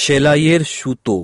সেলাইয়ের সুতো।